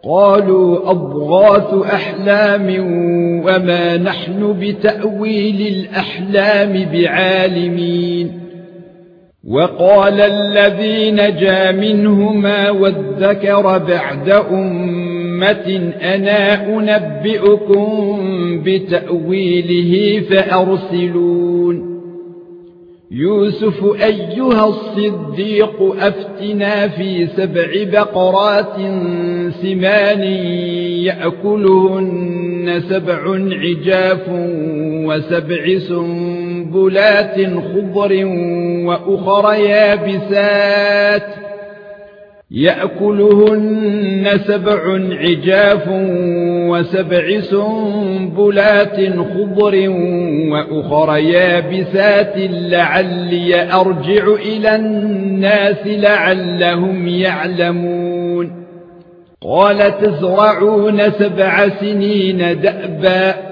قالوا أضغاث أحلام وما نحن بتأويل الأحلام بعالمين. وقال الذي نجا منهما وادكر بعد أمة أنا أنبئكم بتأويله فأرسلون. يوسف أيها الصديق أفتنا في سبع بقرات سمان يأكلهن سبع عجاف وسبع سنبلات خضر وأخر يابسات يأكلهن سبع عجاف وسبع سنبلات خضر وأخر يابسات لعلي أرجع إلى الناس لعلهم يعلمون. قال تزرعون سبع سنين دأبا.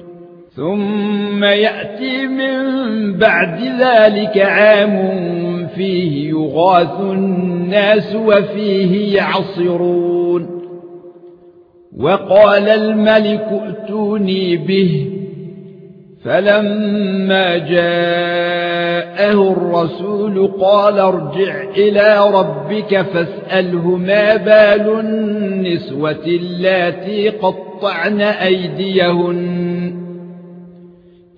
ثم يأتي من بعد ذلك عام فيه يغاث الناس وفيه يعصرون. وقال الملك ائتوني به. فلما جاءه الرسول قال ارجع إلى ربك فاسأله ما بال النسوة اللاتي قطعن أيديهن.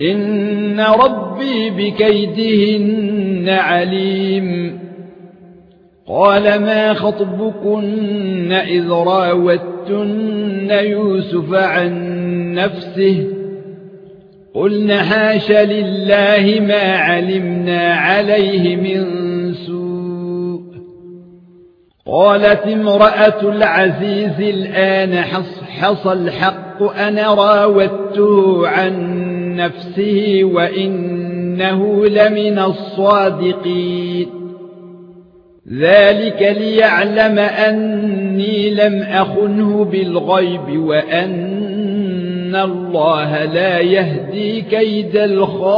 إن ربي بكيدهن عليم. قال ما خطبكن إذ راوتن يوسف عن نفسه؟ قلنا حاش لله ما علمنا عليه من سوء. قالت امرأة العزيز الآن حصحص الحق أنا راودته عن نفسه وإنه لمن الصادقين. ذلك ليعلم أني لم أخنه بالغيب وأن الله لا يهدي كيد الخائنين.